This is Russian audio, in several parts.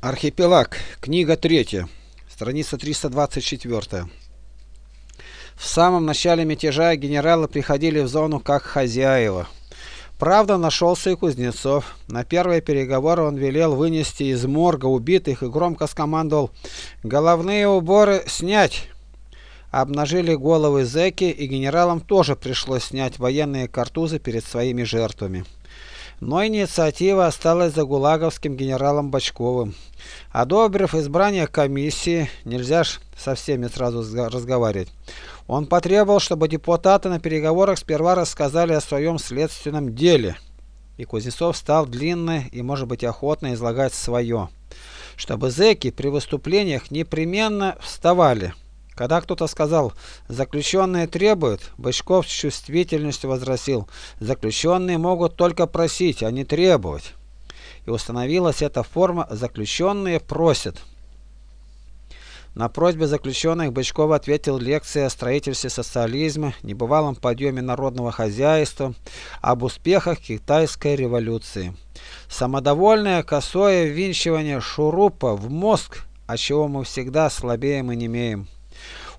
Архипелаг. Книга третья. Страница 324. В самом начале мятежа генералы приходили в зону как хозяева. Правда, нашелся и Кузнецов. На первые переговоры он велел вынести из морга убитых и громко скомандовал «Головные уборы снять!». Обнажили головы зэки, и генералам тоже пришлось снять военные картузы перед своими жертвами. Но инициатива осталась за гулаговским генералом Бочковым. Одобрив избрание комиссии, нельзя ж со всеми сразу разговаривать, он потребовал, чтобы депутаты на переговорах сперва рассказали о своем следственном деле. И Кузнецов стал длинно и, может быть, охотно излагать свое. Чтобы зэки при выступлениях непременно вставали. Когда кто-то сказал «заключенные требуют», Бычков с чувствительностью возразил «заключенные могут только просить, а не требовать». И установилась эта форма «заключенные просят». На просьбе заключенных Бычков ответил лекции о строительстве социализма, небывалом подъеме народного хозяйства, об успехах китайской революции. Самодовольное косое винчивание шурупа в мозг, от чего мы всегда слабеем и не имеем.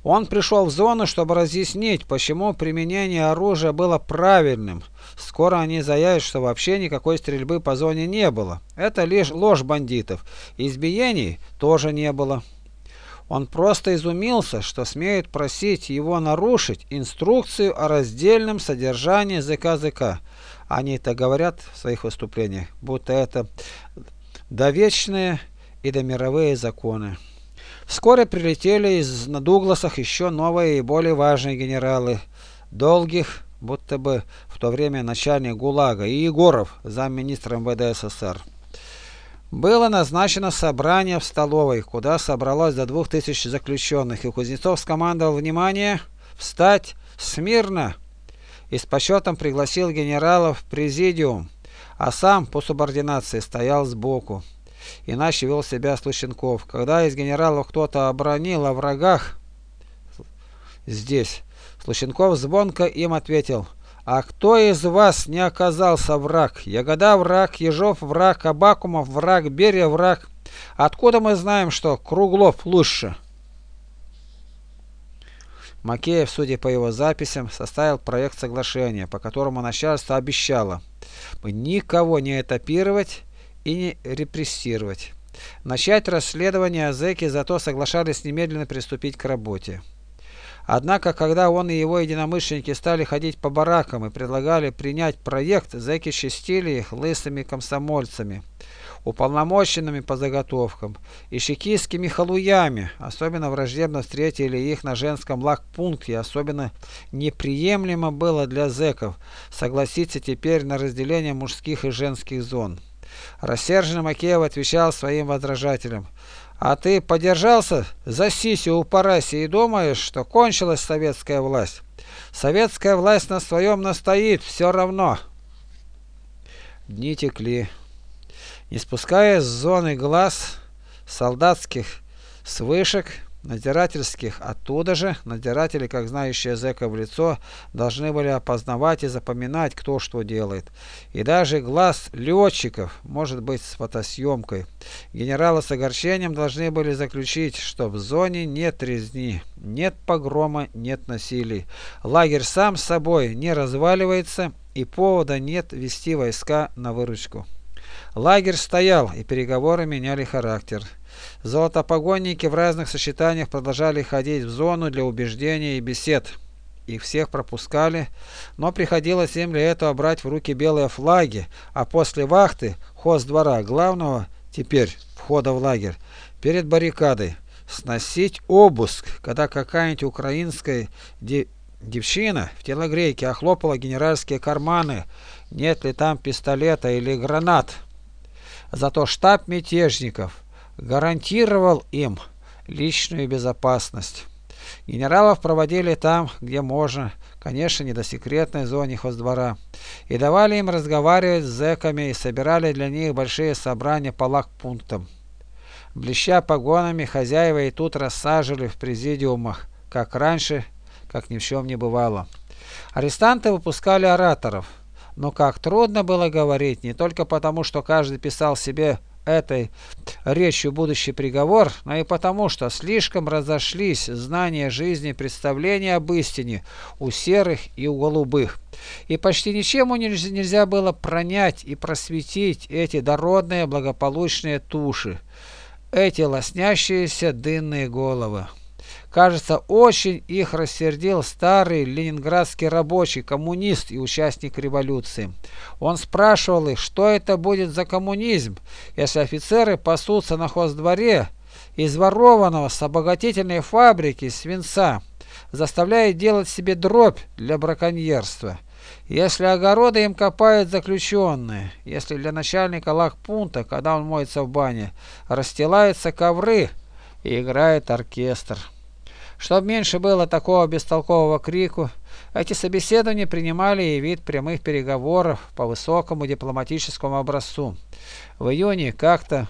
Он пришел в зону, чтобы разъяснить, почему применение оружия было правильным. Скоро они заявят, что вообще никакой стрельбы по зоне не было. Это лишь ложь бандитов. Избиений тоже не было. Он просто изумился, что смеют просить его нарушить инструкцию о раздельном содержании ЗК-ЗК. Они это говорят в своих выступлениях, будто это довечные и домировые законы. Вскоре прилетели из на Дугласах еще новые и более важные генералы. Долгих, будто бы в то время начальник ГУЛАГа, и Егоров, замминистра МВД СССР. Было назначено собрание в столовой, куда собралось до двух тысяч заключенных, и Кузнецов скомандовал «Внимание! Встать! Смирно!» и с почетом пригласил генералов в президиум, а сам по субординации стоял сбоку. Иначе вел себя Слущенков. Когда из генералов кто-то обронил о врагах здесь, Слущенков звонко им ответил «А кто из вас не оказался враг? Ягода враг, Ежов враг, Абакумов враг, Берия враг. Откуда мы знаем, что Круглов лучше?» Макеев, судя по его записям, составил проект соглашения, по которому начальство обещало никого не этапировать и не репрессировать. Начать расследование о зато соглашались немедленно приступить к работе. Однако, когда он и его единомышленники стали ходить по баракам и предлагали принять проект, зэки чистили их лысыми комсомольцами, уполномоченными по заготовкам, и чекистскими халуями, особенно враждебно встретили их на женском лагпункте, особенно неприемлемо было для зэков согласиться теперь на разделение мужских и женских зон. Рассерженный Макеев отвечал своим возражателям. А ты подержался за сисю у Параси и думаешь, что кончилась советская власть? Советская власть на своем настоит, все равно. Дни текли. Не спуская с зоны глаз солдатских с вышек, Надзирательских оттуда же надзиратели, как знающие зэка в лицо, должны были опознавать и запоминать, кто что делает. И даже глаз летчиков может быть с фотосъемкой. Генералы с огорчением должны были заключить, что в зоне нет резни, нет погрома, нет насилий. Лагерь сам собой не разваливается и повода нет вести войска на выручку. Лагерь стоял, и переговоры меняли характер. Золотопогонники в разных сочетаниях продолжали ходить в зону для убеждения и бесед. Их всех пропускали, но приходилось им для этого брать в руки белые флаги, а после вахты, хоз двора главного, теперь входа в лагерь, перед баррикадой, сносить обыск, когда какая-нибудь украинская де девчина в телогрейке охлопала генеральские карманы, нет ли там пистолета или гранат. Зато штаб мятежников гарантировал им личную безопасность. Генералов проводили там, где можно, конечно, не до секретной зоне хоздвора, и давали им разговаривать с зэками и собирали для них большие собрания по лагпунктам. Блеща погонами, хозяева и тут рассаживали в президиумах, как раньше, как ни в чем не бывало. Арестанты выпускали ораторов, но как трудно было говорить, не только потому, что каждый писал себе этой речью будущий приговор, но и потому, что слишком разошлись знания жизни и представления об истине у серых и у голубых. И почти ничему нельзя было пронять и просветить эти дородные благополучные туши, эти лоснящиеся дынные головы. Кажется, очень их рассердил старый ленинградский рабочий, коммунист и участник революции. Он спрашивал их, что это будет за коммунизм, если офицеры пасутся на хоздворе из ворованного с обогатительной фабрики свинца, заставляя делать себе дробь для браконьерства. Если огороды им копают заключенные, если для начальника лагпунта, когда он моется в бане, расстилаются ковры и играет оркестр. Чтобы меньше было такого бестолкового крику, эти собеседования принимали и вид прямых переговоров по высокому дипломатическому образцу. В июне как-то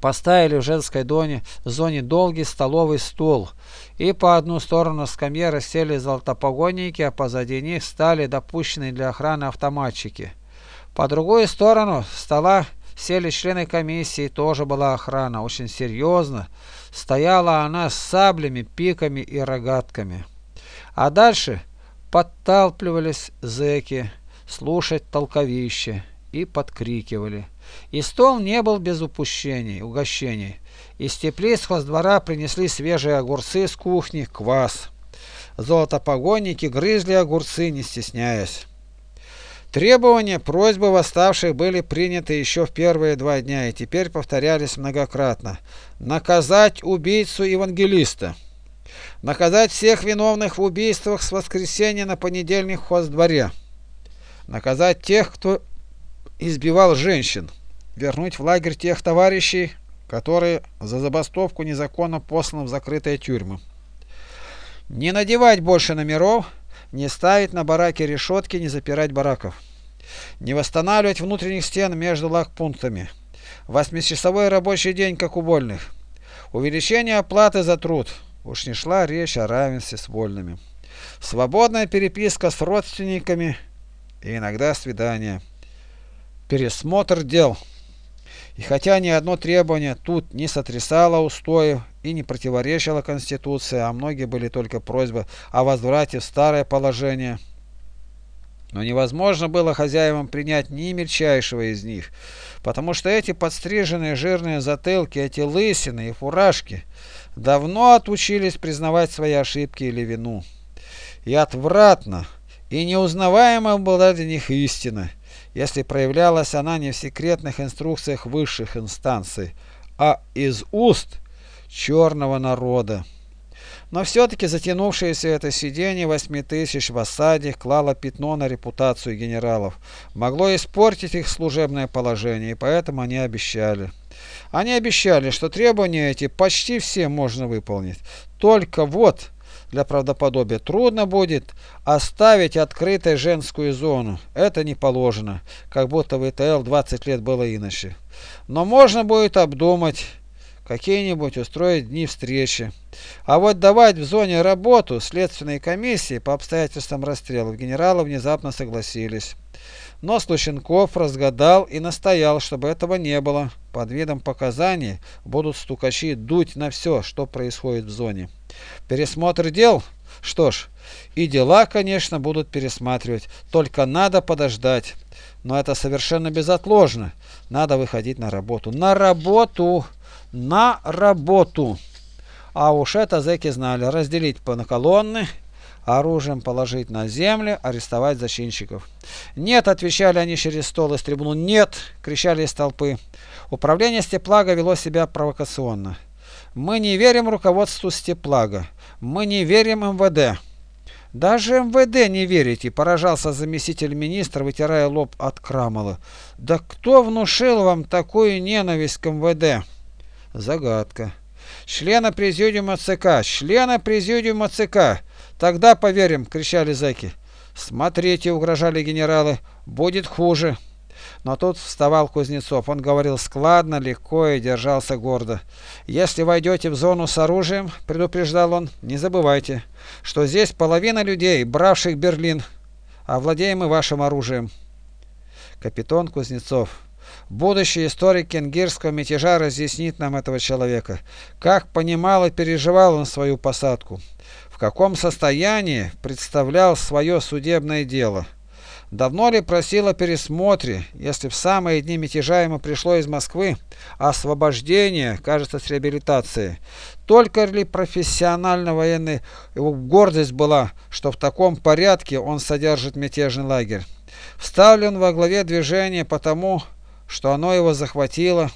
поставили в женской доне, зоне долгий столовый стол, и по одну сторону скамьи рассели золотопогонники, а позади них стали допущенные для охраны автоматчики. По другую сторону стола сели члены комиссии, тоже была охрана, очень серьезно, Стояла она с саблями, пиками и рогатками. А дальше подталпливались зэки слушать толковище и подкрикивали. И стол не был без упущений, угощений. Из теплицкого двора принесли свежие огурцы с кухни, квас. Золотопогонники грызли огурцы, не стесняясь. Требования, просьбы восставших были приняты еще в первые два дня и теперь повторялись многократно. Наказать убийцу евангелиста. Наказать всех виновных в убийствах с воскресенья на понедельник в хоздворе. Наказать тех, кто избивал женщин. Вернуть в лагерь тех товарищей, которые за забастовку незаконно посланы в закрытые тюрьмы. Не надевать больше номеров, не ставить на бараке решетки, не запирать бараков. Не восстанавливать внутренних стен между лагпунктами. Восьмичасовой рабочий день, как у вольных. Увеличение оплаты за труд. Уж не шла речь о равенстве с вольными. Свободная переписка с родственниками и иногда свидания. Пересмотр дел. И хотя ни одно требование тут не сотрясало устоев и не противоречило Конституции, а многие были только просьбы о возврате в старое положение, но невозможно было хозяевам принять ни мельчайшего из них, потому что эти подстриженные жирные затылки, эти лысины и фуражки давно отучились признавать свои ошибки или вину. И отвратно, и неузнаваемо была для них истина, если проявлялась она не в секретных инструкциях высших инстанций, а из уст черного народа. Но все-таки затянувшееся это сидение восьми тысяч в осаде клало пятно на репутацию генералов, могло испортить их служебное положение, и поэтому они обещали. Они обещали, что требования эти почти все можно выполнить. Только вот для правдоподобия трудно будет оставить открытой женскую зону. Это не положено, как будто в ИТЛ 20 лет было иначе. Но можно будет обдумать, какие-нибудь устроить дни встречи. А вот давать в зоне работу следственной комиссии по обстоятельствам расстрелов генералы внезапно согласились. Но Слущенков разгадал и настоял, чтобы этого не было. Под видом показаний будут стукачи дуть на все, что происходит в зоне. Пересмотр дел? Что ж, и дела, конечно, будут пересматривать, только надо подождать. Но это совершенно безотложно. Надо выходить на работу. На работу! На работу! А уж это зэки знали. Разделить по на колонны оружием положить на землю, арестовать зачинщиков. «Нет!» — отвечали они через стол из трибуну. «Нет!» — кричали из толпы. Управление Степлага вело себя провокационно. «Мы не верим руководству Степлага. Мы не верим МВД». «Даже МВД не верите!» – поражался заместитель министра, вытирая лоб от крамола. «Да кто внушил вам такую ненависть к МВД?» Загадка. «Члена президиума ЦК! Члена президиума ЦК! Тогда поверим, кричали зэки. Смотрите, угрожали генералы, будет хуже. Но тут вставал Кузнецов. Он говорил складно, легко и держался гордо. «Если войдете в зону с оружием, — предупреждал он, — не забывайте, что здесь половина людей, бравших Берлин, а владеем и вашим оружием». Капитан Кузнецов. Будущий историк кенгирского мятежа разъяснит нам этого человека, как понимал и переживал он свою посадку, каком состоянии представлял свое судебное дело. Давно ли просил о пересмотре, если в самые дни мятежа ему пришло из Москвы освобождение, кажется, с реабилитацией? Только ли профессионально военный его гордость была, что в таком порядке он содержит мятежный лагерь? Вставлен во главе движения потому, что оно его захватило?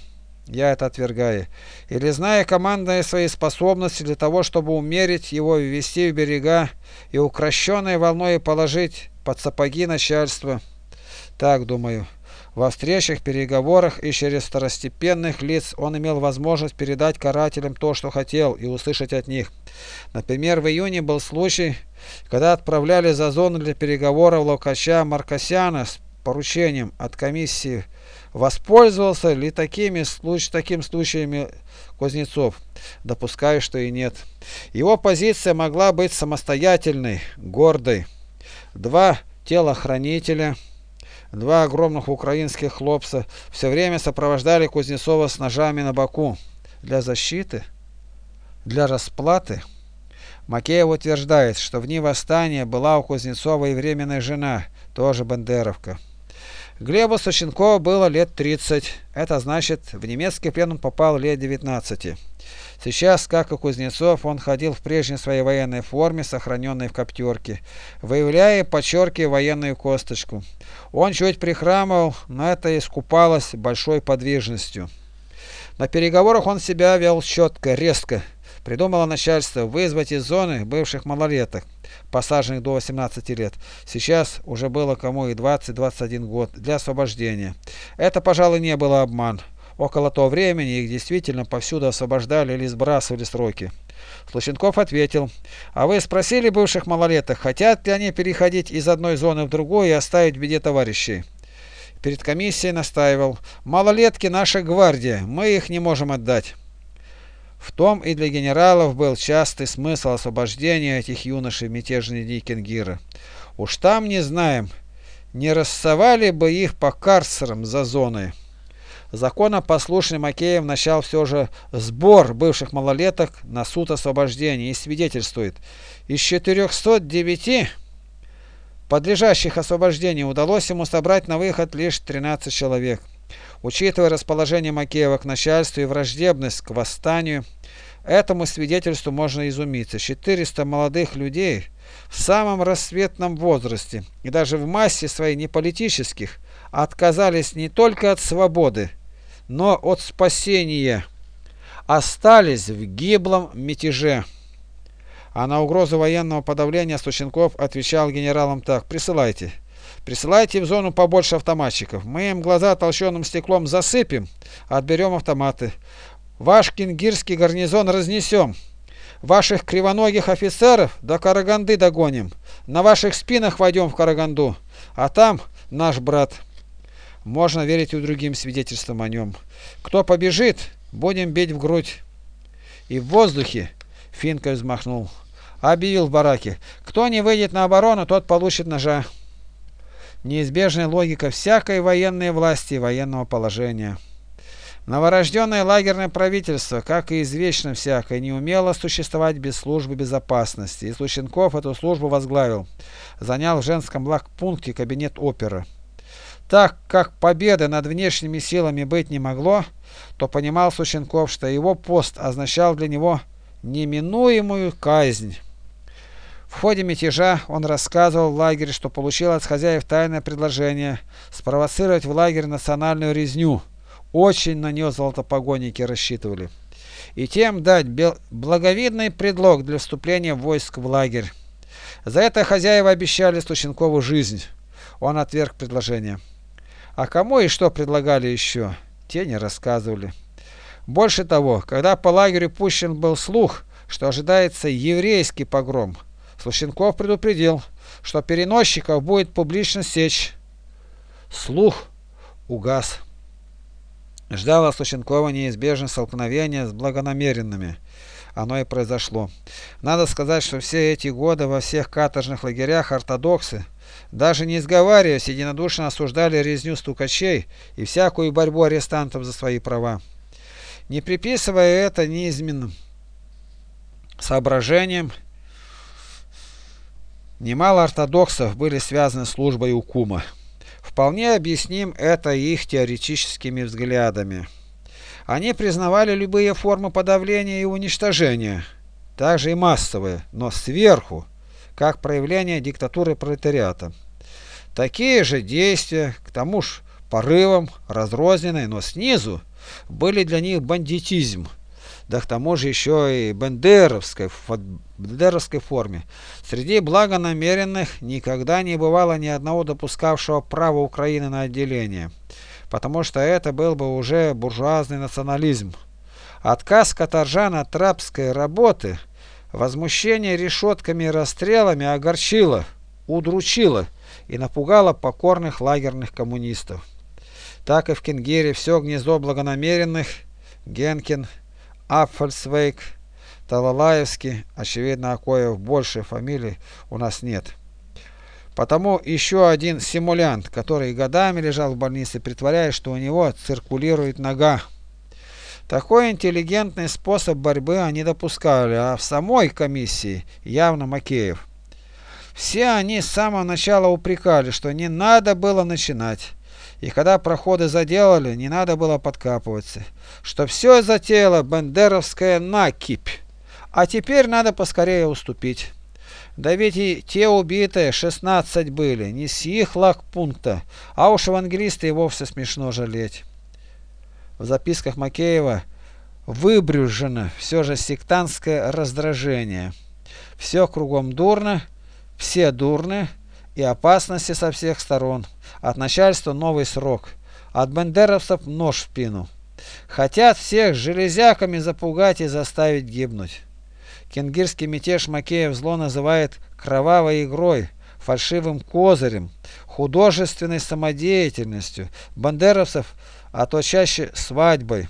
Я это отвергаю. Или зная командные свои способности для того, чтобы умерить его и ввести в берега и укращенной волной положить под сапоги начальства. Так думаю. Во встречах, переговорах и через второстепенных лиц он имел возможность передать карателям то, что хотел, и услышать от них. Например, в июне был случай, когда отправляли за зону для переговоров Лукача Маркосяна с поручением от комиссии. Воспользовался ли такими случ таким случаями Кузнецов? Допускаю, что и нет. Его позиция могла быть самостоятельной, гордой. Два телохранителя, два огромных украинских хлопца все время сопровождали Кузнецова с ножами на боку. Для защиты? Для расплаты? Макеев утверждает, что в дни восстания была у Кузнецова и временная жена, тоже бандеровка. Глебу Сущенкову было лет 30, это значит, в немецкий плен он попал лет 19. Сейчас, как и Кузнецов, он ходил в прежней своей военной форме, сохраненной в коптерке, выявляя и подчеркивая военную косточку. Он чуть прихрамывал, но это искупалось большой подвижностью. На переговорах он себя вел четко, резко. Придумало начальство вызвать из зоны бывших малолеток, посаженных до 18 лет. Сейчас уже было кому и 20-21 год для освобождения. Это, пожалуй, не было обман. Около того времени их действительно повсюду освобождали или сбрасывали сроки. Слущенков ответил, а вы спросили бывших малолеток, хотят ли они переходить из одной зоны в другую и оставить в беде товарищей? Перед комиссией настаивал, малолетки наша гвардия, мы их не можем отдать. В том и для генералов был частый смысл освобождения этих юношей в мятежные дни Кенгира. Уж там не знаем, не рассовали бы их по карцерам за зоной. Законопослушный Макеев начал все же сбор бывших малолеток на суд освобождения и свидетельствует. Из 409 подлежащих освобождению удалось ему собрать на выход лишь 13 человек. Учитывая расположение Макеева к начальству и враждебность к восстанию, этому свидетельству можно изумиться. 400 молодых людей в самом рассветном возрасте и даже в массе своей неполитических отказались не только от свободы, но от спасения остались в гиблом мятеже. А на угрозу военного подавления Сущенков отвечал генералам так «Присылайте». Присылайте в зону побольше автоматчиков. Мы им глаза толщенным стеклом засыпем, отберем автоматы. Ваш кенгирский гарнизон разнесем. Ваших кривоногих офицеров до Караганды догоним. На ваших спинах войдем в Караганду. А там наш брат. Можно верить и другим свидетельствам о нем. Кто побежит, будем бить в грудь. И в воздухе Финка взмахнул. Объявил в бараке. Кто не выйдет на оборону, тот получит ножа. Неизбежная логика всякой военной власти и военного положения. Новорожденное лагерное правительство, как и извечно всякое, не умело существовать без службы безопасности, и Слущенков эту службу возглавил, занял в женском лагпункте кабинет опера. Так как победы над внешними силами быть не могло, то понимал Сущенков, что его пост означал для него неминуемую казнь. В ходе мятежа он рассказывал в лагере, что получил от хозяев тайное предложение спровоцировать в лагерь национальную резню. Очень на нее золотопогонники рассчитывали. И тем дать благовидный предлог для вступления войск в лагерь. За это хозяева обещали Стученкову жизнь. Он отверг предложение. А кому и что предлагали еще, те не рассказывали. Больше того, когда по лагерю пущен был слух, что ожидается еврейский погром, Слущенков предупредил, что переносчиков будет публично сечь. Слух угас. Ждало Слущенкова неизбежное столкновение с благонамеренными. оно и произошло. Надо сказать, что все эти годы во всех каторжных лагерях ортодоксы, даже не изговариваясь, единодушно осуждали резню стукачей и всякую борьбу арестантов за свои права. Не приписывая это неизменным соображениям, немало ортодоксов были связаны с службой у кума. Вполне объясним это их теоретическими взглядами. Они признавали любые формы подавления и уничтожения, также и массовые, но сверху, как проявление диктатуры пролетариата. Такие же действия, к тому же порывом, разрозненные, но снизу, были для них бандитизм, да к тому же еще и бендеровской, в бендеровской форме. Среди благонамеренных никогда не бывало ни одного допускавшего право Украины на отделение потому что это был бы уже буржуазный национализм. Отказ каторжан от рабской работы, возмущение решетками и расстрелами огорчило, удручило и напугало покорных лагерных коммунистов. Так и в Кенгере все гнездо благонамеренных, Генкин, Апфальсвейк, Талалаевский, очевидно, Акоев больше фамилий у нас нет. Потому еще один симулянт, который годами лежал в больнице, притворяясь, что у него циркулирует нога. Такой интеллигентный способ борьбы они допускали, а в самой комиссии явно Макеев. Все они с самого начала упрекали, что не надо было начинать. И когда проходы заделали, не надо было подкапываться. Что все затеяло бандеровская накипь. А теперь надо поскорее уступить. Да ведь и те убитые, 16 были, не с их лагпункта, а уж евангелисты и вовсе смешно жалеть. В записках Макеева выбрюжено все же сектантское раздражение. Все кругом дурно, все дурны и опасности со всех сторон. От начальства новый срок, от бендеровцев нож в спину. Хотят всех железяками запугать и заставить гибнуть. Кенгирский мятеж Макеев зло называет кровавой игрой, фальшивым козырем, художественной самодеятельностью, бандеровцев, а то чаще свадьбой.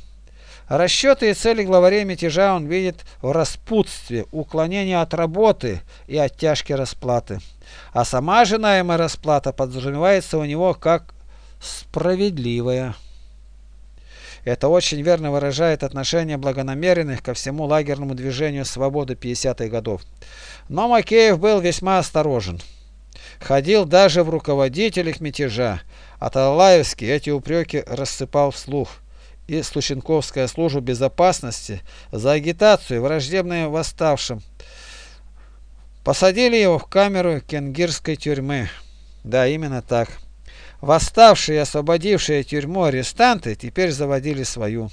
Расчеты и цели главарей мятежа он видит в распутстве, уклонении от работы и оттяжки расплаты. А сама женаемая расплата подразумевается у него как справедливая. Это очень верно выражает отношение благонамеренных ко всему лагерному движению свободы 50-х годов. Но Макеев был весьма осторожен. Ходил даже в руководителях мятежа, а Талаевский эти упреки рассыпал вслух. И Слущенковская служба безопасности за агитацию, враждебную восставшим, посадили его в камеру кенгирской тюрьмы. Да, именно так. Восставшие и освободившие тюрьму арестанты теперь заводили свою.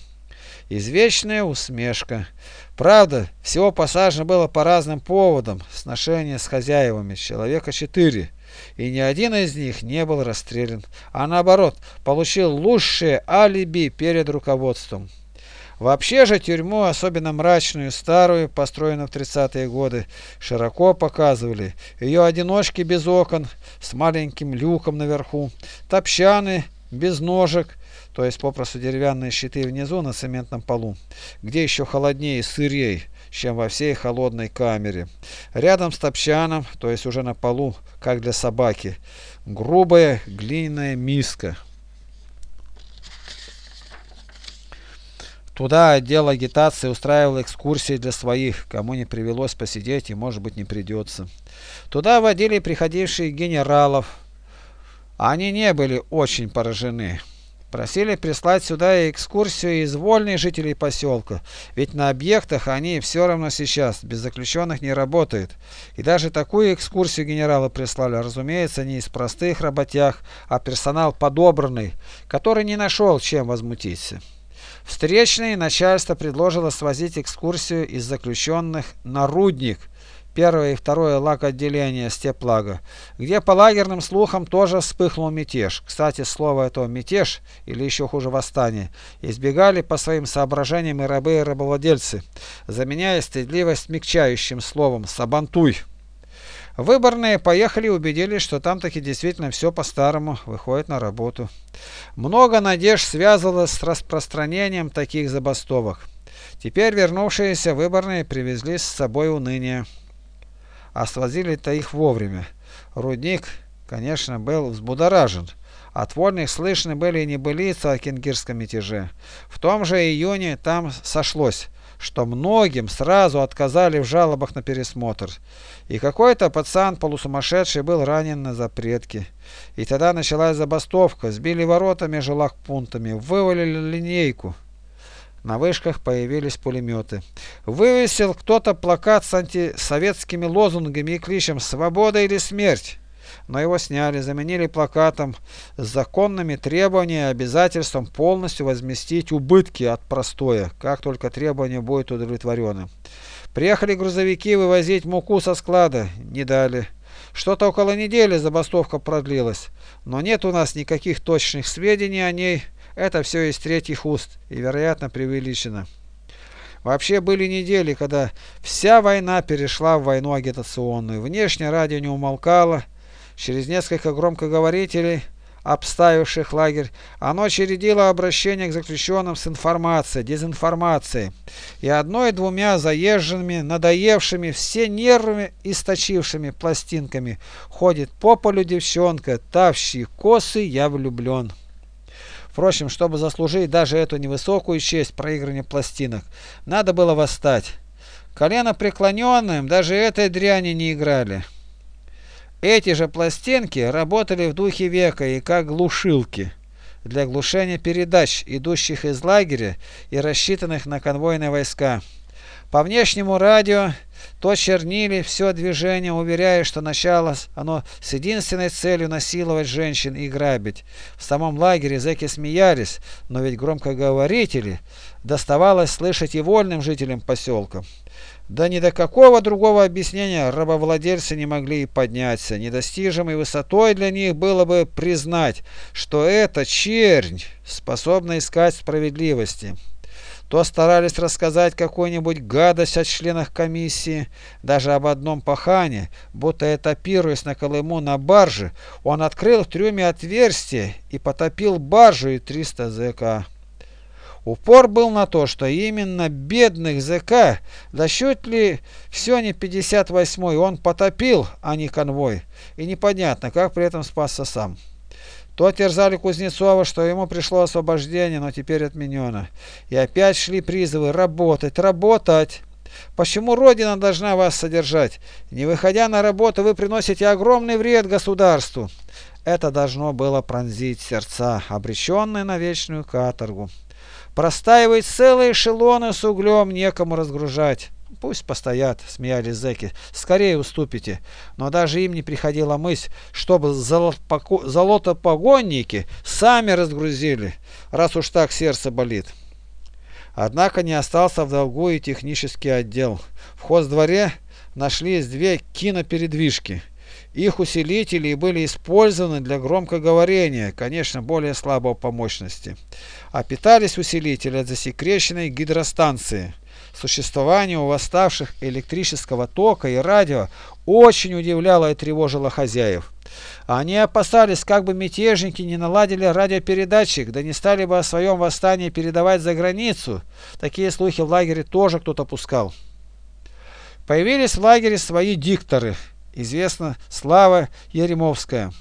Извечная усмешка. Правда, всего посажено было по разным поводам, сношения с хозяевами, человека четыре, и ни один из них не был расстрелян, а наоборот, получил лучшее алиби перед руководством. Вообще же тюрьму, особенно мрачную, старую, построенную в 30-е годы, широко показывали. Ее одиночки без окон, с маленьким люком наверху, топчаны без ножек, то есть попросту деревянные щиты внизу на цементном полу, где еще холоднее и сырей, чем во всей холодной камере. Рядом с топчаном, то есть уже на полу, как для собаки, грубая глиняная миска. Туда отдел агитации устраивал экскурсии для своих, кому не привелось посидеть и, может быть, не придется. Туда водили приходивших генералов. Они не были очень поражены. Просили прислать сюда экскурсию из вольных жителей поселка, ведь на объектах они все равно сейчас без заключенных не работают. И даже такую экскурсию генералы прислали, разумеется, не из простых работяг, а персонал подобранный, который не нашел чем возмутиться. Встречное начальство предложило свозить экскурсию из заключенных на Рудник, первое и второе лак отделения Степлага, где по лагерным слухам тоже вспыхнул мятеж. Кстати, слово это «мятеж» или еще хуже «восстание» избегали по своим соображениям и рабы и рабовладельцы, заменяя стыдливость мягчающим словом «сабантуй». Выборные поехали убедились, что там таки действительно все по-старому выходит на работу. Много надежд связывалось с распространением таких забастовок. Теперь вернувшиеся выборные привезли с собой уныние. А свозили-то их вовремя. Рудник, конечно, был взбудоражен. От вольных слышны были небылицы о кенгирском мятеже. В том же июне там сошлось, что многим сразу отказали в жалобах на пересмотр. И какой-то пацан полусумасшедший был ранен на запретке. И тогда началась забастовка, сбили ворота между лагпунктами, вывалили линейку. На вышках появились пулеметы. Вывесил кто-то плакат с антисоветскими лозунгами и кличем «Свобода или смерть!» Но его сняли, заменили плакатом с законными требованиями и обязательством полностью возместить убытки от простоя, как только требование будет удовлетворено. Приехали грузовики вывозить муку со склада, не дали. Что-то около недели забастовка продлилась, но нет у нас никаких точных сведений о ней, это все из третьих уст и, вероятно, преувеличено. Вообще были недели, когда вся война перешла в войну агитационную. Внешнее радио не умолкало, Через несколько громкоговорителей, обставивших лагерь, оно чередило обращение к заключенным с информацией, дезинформацией и одной-двумя заезженными, надоевшими, все нервы источившими пластинками ходит по полю девчонка, тавщий косы, я влюблен. Впрочем, чтобы заслужить даже эту невысокую честь проигрывания пластинок, надо было восстать. Колено преклоненным даже этой дряни не играли. Эти же пластинки работали в духе века и как глушилки для глушения передач, идущих из лагеря и рассчитанных на конвойные войска. По внешнему радио то чернили все движение, уверяя, что началось оно с единственной целью насиловать женщин и грабить. В самом лагере зэки смеялись, но ведь громкоговорители доставалось слышать и вольным жителям поселка. Да ни до какого другого объяснения рабовладельцы не могли и подняться. Недостижимой высотой для них было бы признать, что эта чернь способна искать справедливости. То старались рассказать какую-нибудь гадость о членах комиссии, даже об одном пахане, будто этапируясь на Колыму на барже, он открыл в трюме отверстие и потопил баржу и 300 зэка. Упор был на то, что именно бедных ЗК, да чуть ли все не 58-й, он потопил, а не конвой. И непонятно, как при этом спасся сам. То терзали Кузнецова, что ему пришло освобождение, но теперь отменено. И опять шли призывы работать, работать. Почему Родина должна вас содержать? Не выходя на работу, вы приносите огромный вред государству. Это должно было пронзить сердца, обреченные на вечную каторгу. Простаивать целые эшелоны с углем некому разгружать. Пусть постоят, смеялись зэки, скорее уступите. Но даже им не приходила мысль, чтобы золотопогонники сами разгрузили, раз уж так сердце болит. Однако не остался в долгу и технический отдел. В хоздворе нашлись две кинопередвижки. Их усилители были использованы для громкоговорения, конечно, более слабого по мощности. А питались усилители от засекреченной гидростанции. Существование у восставших электрического тока и радио очень удивляло и тревожило хозяев. Они опасались, как бы мятежники не наладили радиопередатчик, да не стали бы о своем восстании передавать за границу. Такие слухи в лагере тоже кто-то пускал. Появились в лагере свои дикторы – известна Слава Еремовская.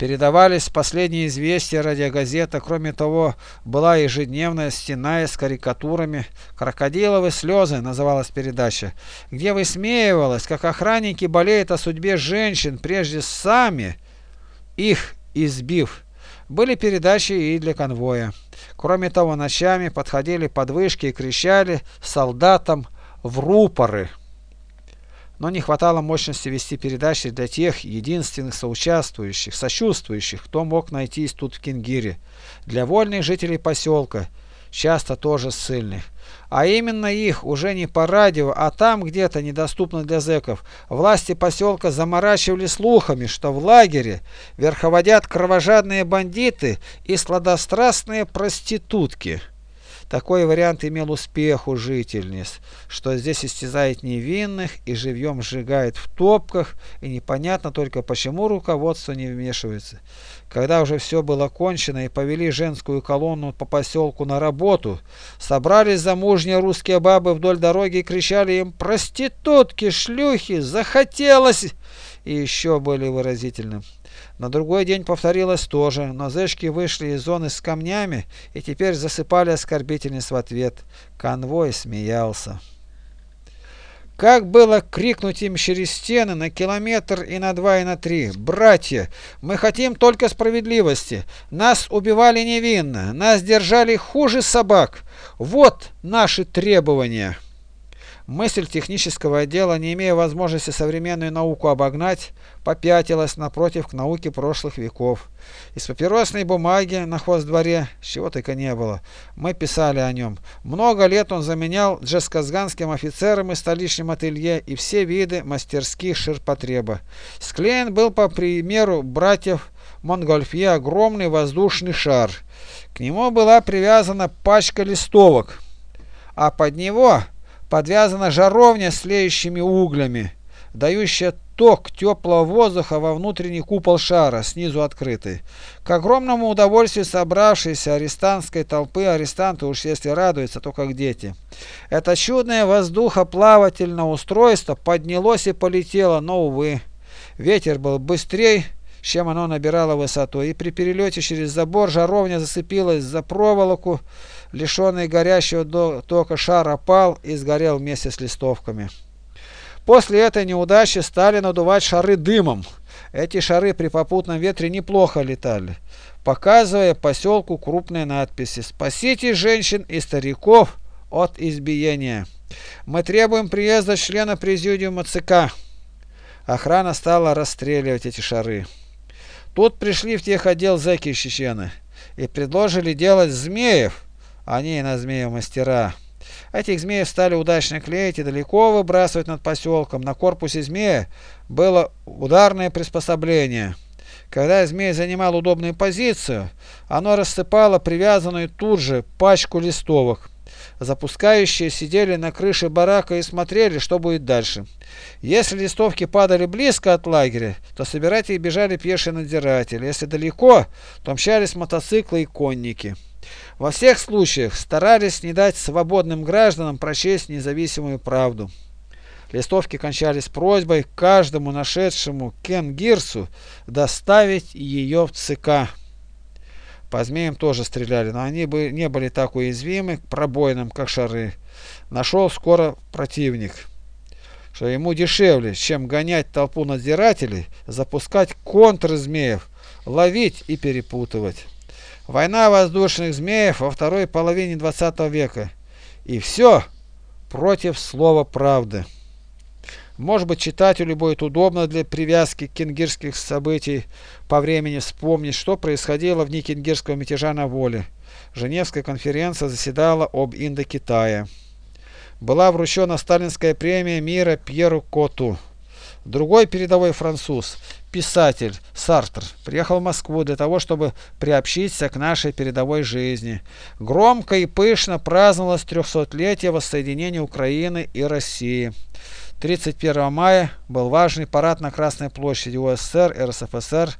Передавались последние известия радиогазета. Кроме того, была ежедневная стена с карикатурами. «Крокодиловые слезы» называлась передача, где высмеивалось, как охранники болеют о судьбе женщин, прежде сами их избив. Были передачи и для конвоя. Кроме того, ночами подходили подвышки и кричали солдатам в рупоры но не хватало мощности вести передачи для тех единственных соучаствующих, сочувствующих, кто мог найтись тут в Кингире, для вольных жителей поселка, часто тоже ссыльных. А именно их, уже не по радио, а там где-то недоступно для зэков, власти поселка заморачивали слухами, что в лагере верховодят кровожадные бандиты и сладострастные проститутки. Такой вариант имел успех у жительниц, что здесь истязает невинных и живьем сжигает в топках, и непонятно только почему руководство не вмешивается. Когда уже все было кончено и повели женскую колонну по поселку на работу, собрались замужние русские бабы вдоль дороги и кричали им «Проститутки, шлюхи, захотелось!» и еще более выразительным. На другой день повторилось то же, но зэшки вышли из зоны с камнями и теперь засыпали оскорбительниц в ответ. Конвой смеялся. Как было крикнуть им через стены на километр и на два и на три. «Братья, мы хотим только справедливости. Нас убивали невинно, нас держали хуже собак. Вот наши требования». Мысль технического отдела, не имея возможности современную науку обогнать, попятилась напротив к науке прошлых веков. Из папиросной бумаги на хоздворе, чего только не было, мы писали о нем. Много лет он заменял джесказганским офицерам и столичным ателье и все виды мастерских ширпотреба. Склеен был по примеру братьев Монгольфье огромный воздушный шар. К нему была привязана пачка листовок, а под него подвязана жаровня с леющими углями, дающая ток теплого воздуха во внутренний купол шара, снизу открытый. К огромному удовольствию собравшейся арестантской толпы арестанты уж если радуются, то как дети. Это чудное воздухоплавательное устройство поднялось и полетело, но, увы, ветер был быстрее, чем оно набирало высоту, и при перелете через забор жаровня зацепилась за проволоку, лишенный горящего тока шар опал и сгорел вместе с листовками. После этой неудачи стали надувать шары дымом. Эти шары при попутном ветре неплохо летали, показывая поселку крупные надписи «Спасите женщин и стариков от избиения». Мы требуем приезда члена президиума ЦК. Охрана стала расстреливать эти шары. Тут пришли в тех отдел зэки чечены и предложили делать змеев, они на змею мастера. Этих змеев стали удачно клеить и далеко выбрасывать над поселком. На корпусе змея было ударное приспособление. Когда змей занимал удобную позицию, оно рассыпало привязанную тут же пачку листовок. Запускающие сидели на крыше барака и смотрели, что будет дальше. Если листовки падали близко от лагеря, то собиратели бежали пешие надзиратели. Если далеко, то мчались мотоциклы и конники. Во всех случаях старались не дать свободным гражданам прочесть независимую правду. Листовки кончались просьбой каждому нашедшему Кен Гирсу доставить ее в ЦК. По змеям тоже стреляли, но они бы не были так уязвимы к пробоинам, как шары. Нашел скоро противник, что ему дешевле, чем гонять толпу надзирателей, запускать контры змеев, ловить и перепутывать. Война воздушных змеев во второй половине 20 века. И все против слова правды. Может быть, читателю будет удобно для привязки кенгирских событий по времени вспомнить, что происходило в дни кенгирского мятежа на воле. Женевская конференция заседала об Индокитае. Была вручена сталинская премия мира Пьеру Коту. Другой передовой француз, писатель Сартр, приехал в Москву для того, чтобы приобщиться к нашей передовой жизни. Громко и пышно праздновалось трехсотлетие воссоединения Украины и России. 31 мая был важный парад на Красной площади УССР и РСФСР,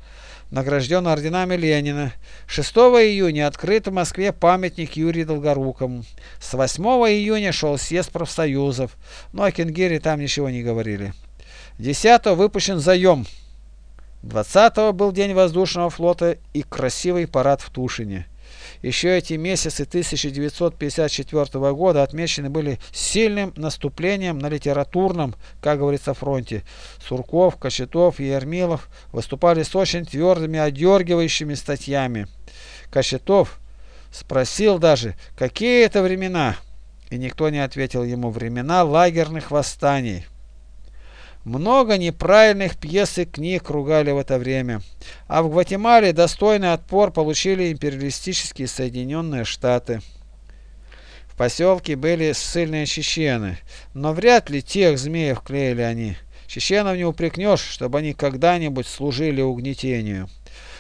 награжден орденами Ленина. 6 июня открыт в Москве памятник Юрию Долгорукому. С 8 июня шел съезд профсоюзов, но о Кенгире там ничего не говорили. 10 выпущен заем. 20 был день воздушного флота и красивый парад в Тушине. Еще эти месяцы 1954 года отмечены были сильным наступлением на литературном, как говорится, фронте. Сурков, Кочетов и Ермилов выступали с очень твердыми, одергивающими статьями. Кочетов спросил даже, какие это времена, и никто не ответил ему времена лагерных восстаний. Много неправильных пьес и книг ругали в это время, а в Гватемале достойный отпор получили империалистические Соединенные Штаты. В поселке были ссыльные чечены, но вряд ли тех змеев клеили они. Чеченов не упрекнешь, чтобы они когда-нибудь служили угнетению.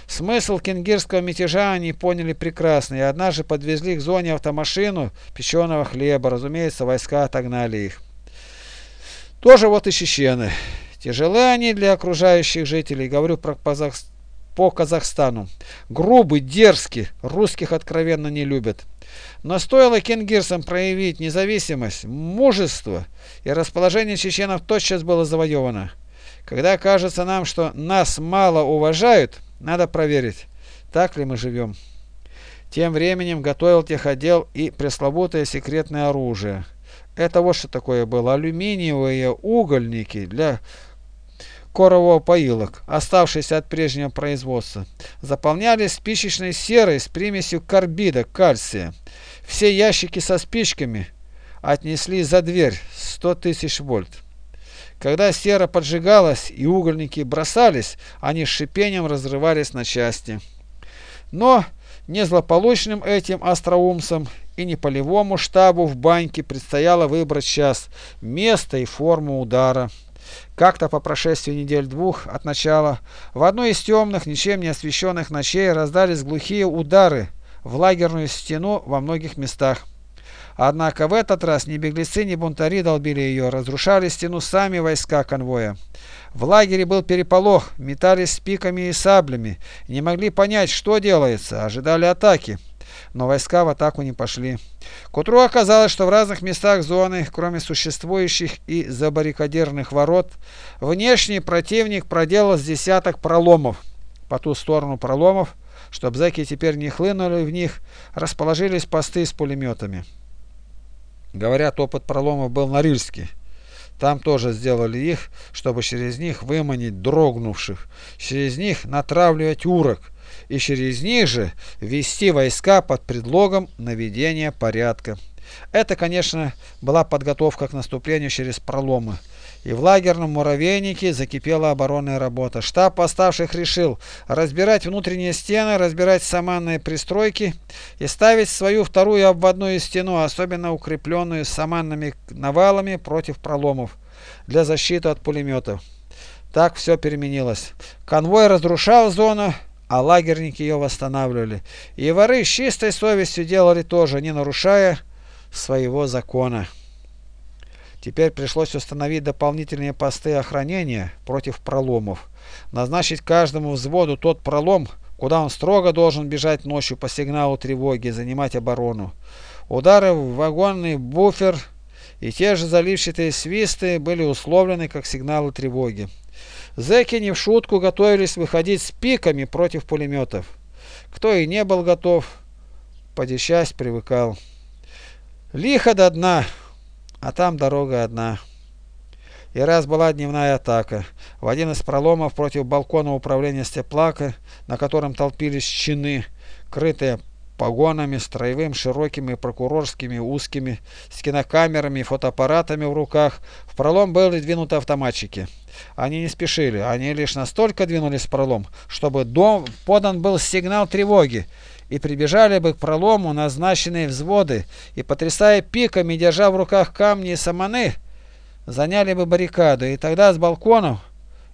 Смысл кенгирского мятежа они поняли прекрасно, и однажды подвезли к зоне автомашину печеного хлеба. Разумеется, войска отогнали их. Тоже вот и чечены. Тяжелы они для окружающих жителей, говорю про Казах... по Казахстану. Грубы, дерзкий, русских откровенно не любят. Но стоило кенгирцам проявить независимость, мужество, и расположение чеченов тотчас было завоевано. Когда кажется нам, что нас мало уважают, надо проверить, так ли мы живем. Тем временем готовил техотдел и пресловутое секретное оружие. Это вот что такое было. Алюминиевые угольники для коровопоилок, оставшиеся от прежнего производства, заполнялись спичечной серой с примесью карбида, кальция. Все ящики со спичками отнесли за дверь 100 тысяч вольт. Когда сера поджигалась и угольники бросались, они с шипением разрывались на части. Но не злополучным этим остроумцам и не полевому штабу в баньке предстояло выбрать час, место и форму удара. Как-то по прошествии недель-двух от начала в одной из темных, ничем не освещенных ночей раздались глухие удары в лагерную стену во многих местах. Однако в этот раз ни беглецы, ни бунтари долбили ее, разрушали стену сами войска конвоя. В лагере был переполох, метались с пиками и саблями, не могли понять, что делается, ожидали атаки но войска в атаку не пошли. К утру оказалось, что в разных местах зоны, кроме существующих и забаррикадированных ворот, внешний противник проделал с десяток проломов. По ту сторону проломов, чтобы зэки теперь не хлынули в них, расположились посты с пулеметами. Говорят, опыт проломов был Норильский. Там тоже сделали их, чтобы через них выманить дрогнувших, через них натравливать урок, и через них же ввести войска под предлогом наведения порядка. Это, конечно, была подготовка к наступлению через проломы. И в лагерном муравейнике закипела оборонная работа. Штаб поставших решил разбирать внутренние стены, разбирать саманные пристройки и ставить свою вторую обводную стену, особенно укрепленную саманными навалами против проломов, для защиты от пулеметов. Так все переменилось. Конвой разрушал зону, а лагерники ее восстанавливали. И воры с чистой совестью делали тоже, не нарушая своего закона. Теперь пришлось установить дополнительные посты охранения против проломов, назначить каждому взводу тот пролом, куда он строго должен бежать ночью по сигналу тревоги, занимать оборону. Удары в вагонный буфер и те же заливчатые свисты были условлены как сигналы тревоги. Зэки не в шутку готовились выходить с пиками против пулеметов. Кто и не был готов, подещась привыкал. Лихо до дна, а там дорога одна. И раз была дневная атака. В один из проломов против балкона управления степлака, на котором толпились чины, крытые погонами, строевым, широкими, прокурорскими, узкими, с кинокамерами и фотоаппаратами в руках, в пролом были двинуты автоматчики. Они не спешили, они лишь настолько двинулись в пролом, чтобы дом подан был сигнал тревоги, и прибежали бы к пролому назначенные взводы, и, потрясая пиками, держа в руках камни и саманы, заняли бы баррикаду, и тогда с балконов,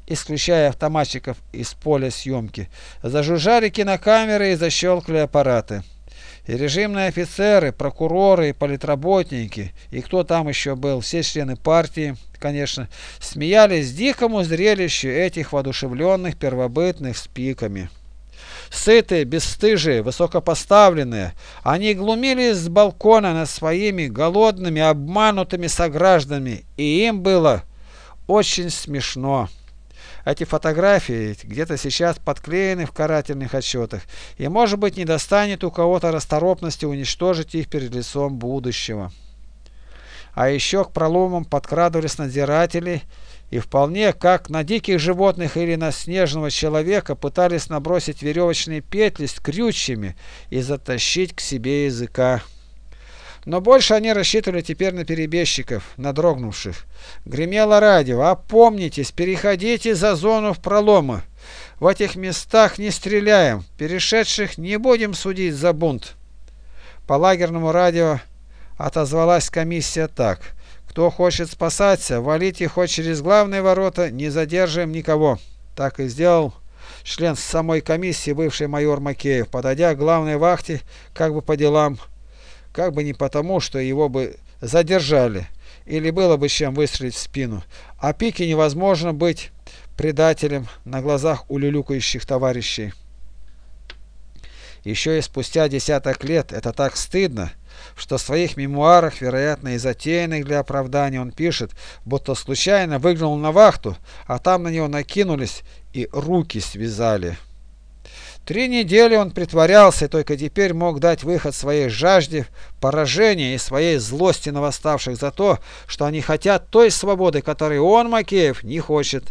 исключая автоматчиков из поля съемки, зажужжали кинокамеры и защелкали аппараты. И режимные офицеры, прокуроры и политработники, и кто там еще был, все члены партии, конечно, смеялись дикому зрелищу этих воодушевленных первобытных с пиками. Сытые, бесстыжие, высокопоставленные, они глумились с балкона над своими голодными, обманутыми согражданами, и им было очень смешно. Эти фотографии где-то сейчас подклеены в карательных отчетах, и, может быть, не достанет у кого-то расторопности уничтожить их перед лицом будущего. А еще к проломам подкрадывались надзиратели и вполне как на диких животных или на снежного человека пытались набросить веревочные петли с крючьями и затащить к себе языка. Но больше они рассчитывали теперь на перебежчиков, на дрогнувших. Гремело радио. Опомнитесь, переходите за зону в пролома. В этих местах не стреляем. Перешедших не будем судить за бунт. По лагерному радио отозвалась комиссия так. Кто хочет спасаться, валите хоть через главные ворота, не задерживаем никого. Так и сделал член самой комиссии, бывший майор Макеев, подойдя к главной вахте как бы по делам, как бы не потому, что его бы задержали, или было бы чем выстрелить в спину. А Пике невозможно быть предателем на глазах у люлюкающих товарищей. Еще и спустя десяток лет это так стыдно, что в своих мемуарах, вероятно, и затеянных для оправдания, он пишет, будто случайно выглянул на вахту, а там на него накинулись и руки связали. Три недели он притворялся и только теперь мог дать выход своей жажде поражения и своей злости на восставших за то, что они хотят той свободы, которой он, Макеев, не хочет.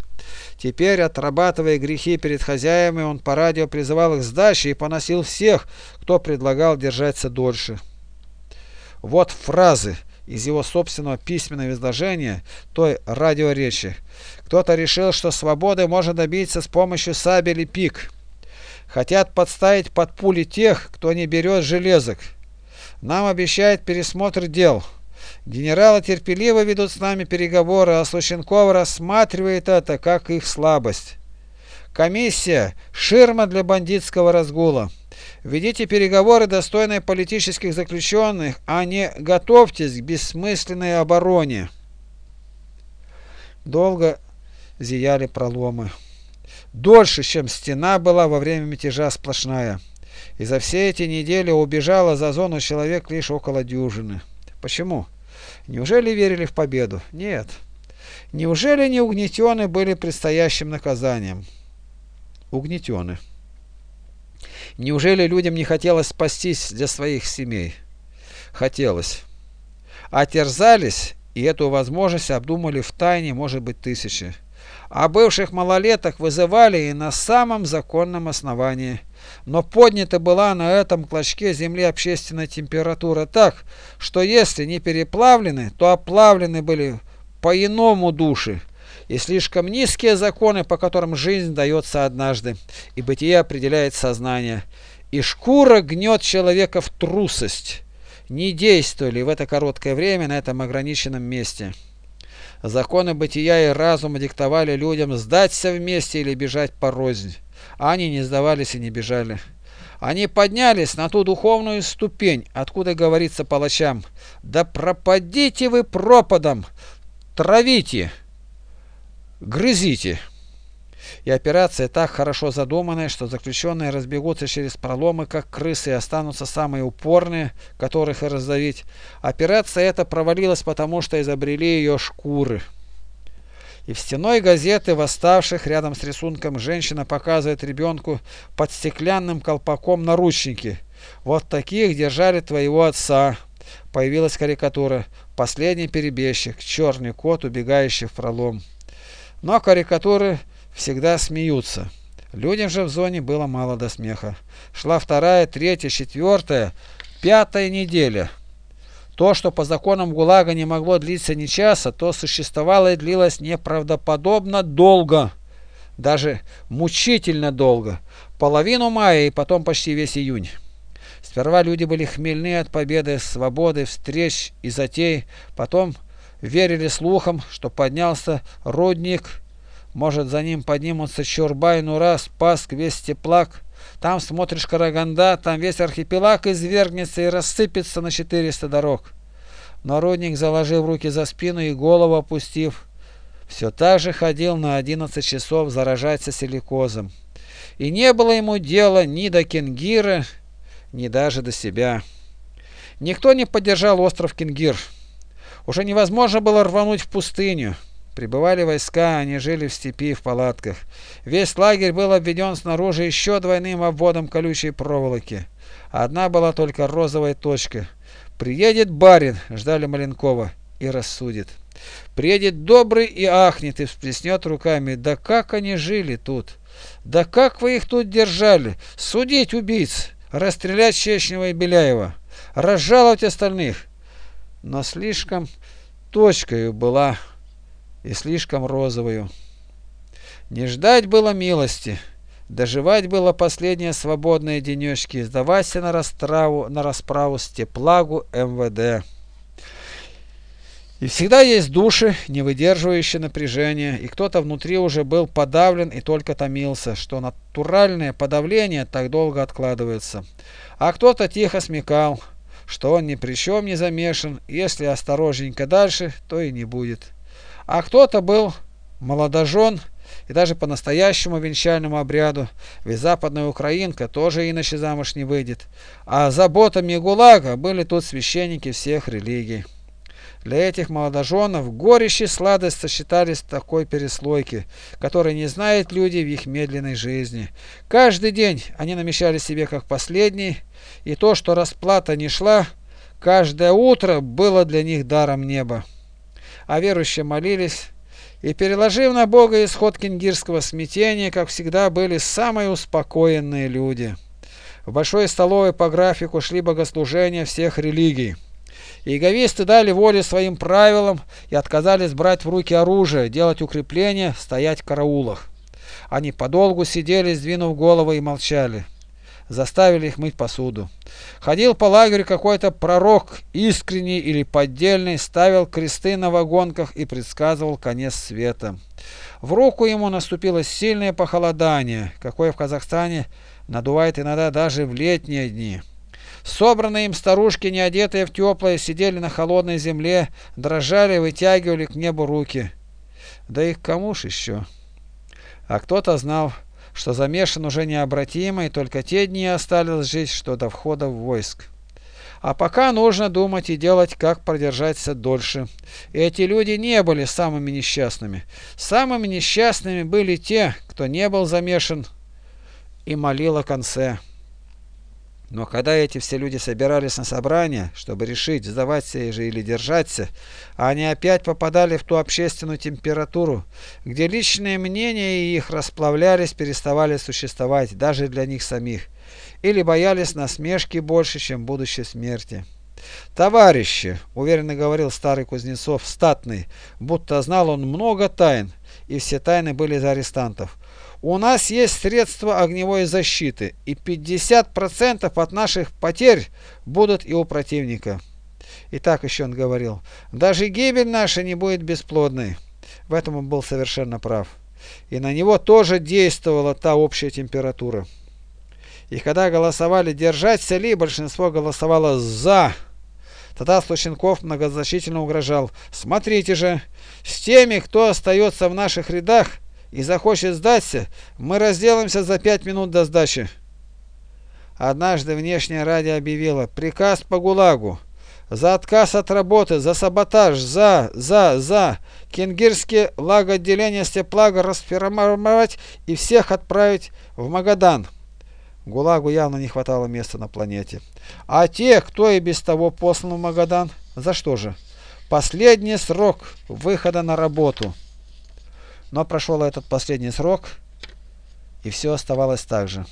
Теперь, отрабатывая грехи перед хозяевами, он по радио призывал их сдачи и поносил всех, кто предлагал держаться дольше. Вот фразы из его собственного письменного изложения той радиоречи. Кто-то решил, что свободы можно добиться с помощью сабель и пик. Хотят подставить под пули тех, кто не берет железок. Нам обещают пересмотр дел. Генералы терпеливо ведут с нами переговоры, а Слущенков рассматривает это как их слабость. Комиссия – ширма для бандитского разгула. Ведите переговоры, достойные политических заключенных, а не готовьтесь к бессмысленной обороне. Долго зияли проломы. Дольше, чем стена была во время мятежа сплошная. И за все эти недели убежало за зону человек лишь около дюжины. Почему? Неужели верили в победу? Нет. Неужели не угнетены были предстоящим наказанием? Угнетены. Неужели людям не хотелось спастись для своих семей? Хотелось. А терзались, и эту возможность обдумали в тайне, может быть, тысячи а бывших малолеток вызывали и на самом законном основании. Но поднята была на этом клочке земли общественная температура так, что если не переплавлены, то оплавлены были по-иному души, и слишком низкие законы, по которым жизнь дается однажды, и бытие определяет сознание, и шкура гнет человека в трусость, не действовали в это короткое время на этом ограниченном месте. Законы бытия и разума диктовали людям сдаться вместе или бежать порознь. А они не сдавались и не бежали. Они поднялись на ту духовную ступень, откуда говорится палачам, «Да пропадите вы пропадом, травите, грызите». И операция так хорошо задуманная, что заключенные разбегутся через проломы, как крысы, и останутся самые упорные, которых и раздавить. Операция эта провалилась, потому что изобрели ее шкуры. И в стеной газеты восставших рядом с рисунком женщина показывает ребенку под стеклянным колпаком наручники. Вот таких держали твоего отца. Появилась карикатура. Последний перебежчик, черный кот, убегающий в пролом. Но карикатуры всегда смеются. Людям же в зоне было мало до смеха. Шла вторая, третья, четвертая, пятая неделя. То, что по законам ГУЛАГа не могло длиться ни часа, то существовало и длилось неправдоподобно долго. Даже мучительно долго. Половину мая и потом почти весь июнь. Сперва люди были хмельны от победы, свободы, встреч и затей. Потом верили слухам, что поднялся родник может, за ним поднимутся Чурбай, Нура, Спаск, весь Теплак. Там смотришь Караганда, там весь архипелаг извергнется и рассыпется на 400 дорог. Народник, заложив руки за спину и голову опустив, все так же ходил на 11 часов заражаться силикозом. И не было ему дела ни до Кенгира, ни даже до себя. Никто не поддержал остров Кенгир. Уже невозможно было рвануть в пустыню. Прибывали войска, они жили в степи в палатках. Весь лагерь был обведен снаружи еще двойным обводом колючей проволоки. Одна была только розовая точка. Приедет барин, ждали Маленкова, и рассудит. Приедет добрый и ахнет, и всплеснет руками. Да как они жили тут? Да как вы их тут держали? Судить убийц, расстрелять Чечнева и Беляева, разжаловать остальных. Но слишком точкою была и слишком розовую. Не ждать было милости, доживать было последние свободные денечки, сдавайся на расправу, на расправу с теплагу МВД. И всегда есть души, не выдерживающие напряжения, и кто-то внутри уже был подавлен и только томился, что натуральное подавление так долго откладывается. А кто-то тихо смекал, что он ни при чем не замешан, если осторожненько дальше, то и не будет. А кто-то был молодожен и даже по настоящему венчальному обряду, ведь западная украинка тоже иначе замуж не выйдет. А заботами ГУЛАГа были тут священники всех религий. Для этих молодоженов горечь и сладость сочетались такой переслойке, которой не знают люди в их медленной жизни. Каждый день они намечали себе как последний, и то, что расплата не шла, каждое утро было для них даром неба. А верующие молились, и, переложив на Бога исход кенгирского смятения, как всегда, были самые успокоенные люди. В большой столовой по графику шли богослужения всех религий. Иеговисты дали волю своим правилам и отказались брать в руки оружие, делать укрепления, стоять в караулах. Они подолгу сидели, сдвинув головы и молчали. Заставили их мыть посуду. Ходил по лагерю какой-то пророк, искренний или поддельный, ставил кресты на вагонках и предсказывал конец света. В руку ему наступило сильное похолодание, какое в Казахстане надувает иногда даже в летние дни. Собранные им старушки, не одетые в теплое, сидели на холодной земле, дрожали, вытягивали к небу руки. Да их кому ж еще? А кто-то знал, что замешан уже необратимо, и только те дни остались жить, что до входа в войск. А пока нужно думать и делать, как продержаться дольше. И эти люди не были самыми несчастными. Самыми несчастными были те, кто не был замешан и молил о конце. Но когда эти все люди собирались на собрание, чтобы решить, сдаваться же или держаться, они опять попадали в ту общественную температуру, где личные мнения и их расплавлялись, переставали существовать даже для них самих, или боялись насмешки больше, чем будущей смерти. «Товарищи!» — уверенно говорил старый Кузнецов, статный, будто знал он много тайн, и все тайны были за арестантов. У нас есть средства огневой защиты, и 50% от наших потерь будут и у противника. И так еще он говорил, даже гибель наша не будет бесплодной. В этом он был совершенно прав. И на него тоже действовала та общая температура. И когда голосовали держаться ли, большинство голосовало «за». Тогда Слущенков многозначительно угрожал. «Смотрите же, с теми, кто остается в наших рядах, и захочет сдаться, мы разделаемся за пять минут до сдачи. Однажды внешнее радио объявило приказ по ГУЛАГу. За отказ от работы, за саботаж, за, за, за. Кенгирские лагоотделения Степлага расформировать и всех отправить в Магадан. ГУЛАГу явно не хватало места на планете. А те, кто и без того послан в Магадан, за что же? Последний срок выхода на работу. Но прошел этот последний срок, и все оставалось так же.